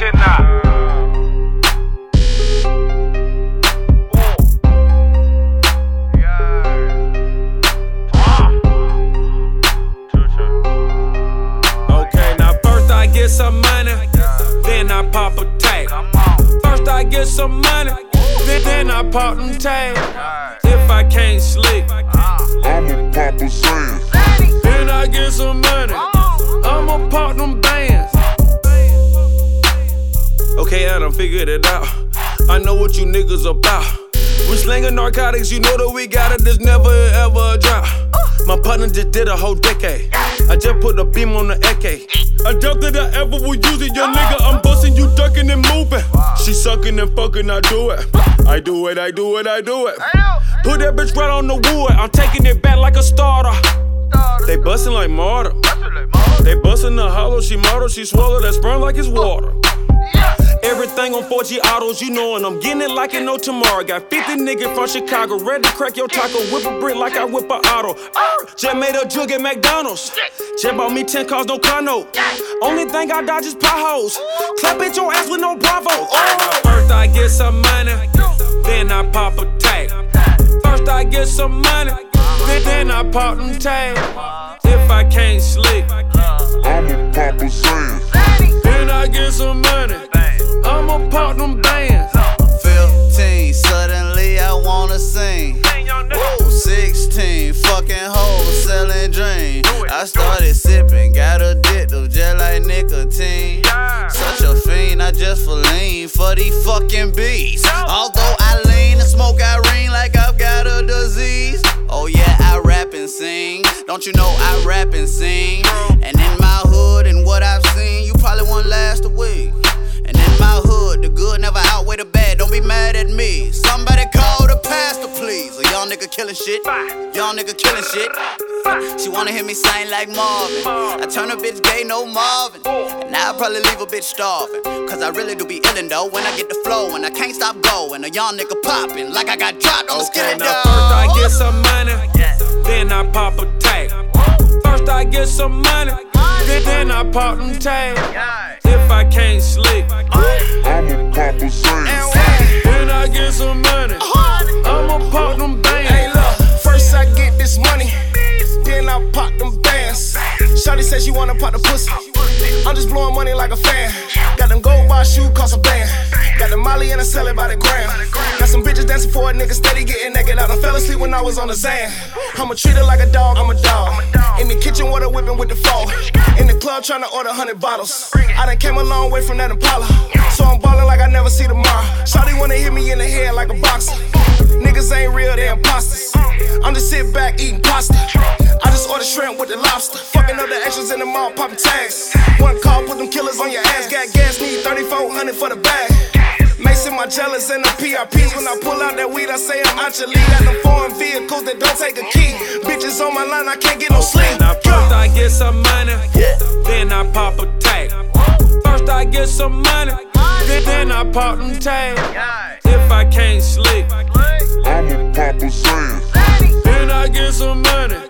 Ten now. Okay, now first I get some money, then I pop a tag. First I get some money, then, then I pop them tags. If I can't sleep, I'ma pop a sand. then I get figured it out. I know what you niggas about. We slinging narcotics, you know that we got it. There's never ever a drop. My partner just did a whole decade. I just put a beam on the AK. I doubt that I ever will use it, young nigga. I'm busting you, ducking and moving. She sucking and fucking, I do it. I do it, I do it, I do it. Put that bitch right on the wood. I'm taking it back like a starter. They bustin' like martyr. They bustin' the hollow, she model, she swallow that sperm like it's water. Everything on Forgiatos, you know, and I'm getting it like it no tomorrow. Got 50 niggas from Chicago, ready to crack your taco, whip a brick like I whip a auto. Arr! Just made a jug at McDonald's. Just bought me 10 cars, no condo. Only thing I dodge is potholes. Clap at your ass with no bravo. Oh. First I get some money, then I pop a tag. First I get some money, then, then I pop them tags. If I can't sleep, I'ma pop a sand. then I get some money. Fucking hoes, selling dream. I started sipping, got addictive, just like nicotine. Such a fiend, I just for lean for these fucking beats. Although I lean and smoke Irene like I've got a disease. Oh yeah, I rap and sing. Don't you know I rap and sing? Young nigga killing shit. Young nigga killing shit. She wanna hear me sing like Marvin. I turn a bitch gay, no Marvin. And I'll probably leave a bitch starving. Cause I really do be illin' though when I get the flow. And I can't stop going. A young nigga popping like I got dropped on the Okay, skin. now first I get some money, then I pop a tag. First I get some money, then, then I pop them tags. If I can't sleep, I'ma pop a sand. then I get some money. Shawty says she wanna pop the pussy. I'm just blowing money like a fan. Got them gold bar shoe, cost a band. Got the Molly and I sell it by the gram. Got some bitches dancing for a nigga, steady getting naked. I done fell asleep when I was on the Zan. I'ma treat her like a dog, I'm a dog. In the kitchen, water whipping with the fall. Club, trying to order 100 bottles. I done came a long way from that Impala. So I'm ballin' like I never see tomorrow. Shawty wanna hit me in the head like a boxer. Niggas ain't real, they imposters. I'm just sitting back eating pasta. I just ordered shrimp with the lobster. Fucking up the extras in the mall, popping tags. One call, put them killers on your ass. Got gas, need 3400 for the bag. Maison Margiela and the PRPS. When I pull out that weed, I say I'm actually got them foreign vehicles that don't take a key. Bitches on my line, I can't get no sleep. Now first I get some money, then I pop a tag. First I get some money, then I pop them tags. If I can't sleep, I'ma pop a sand. Then I get some money.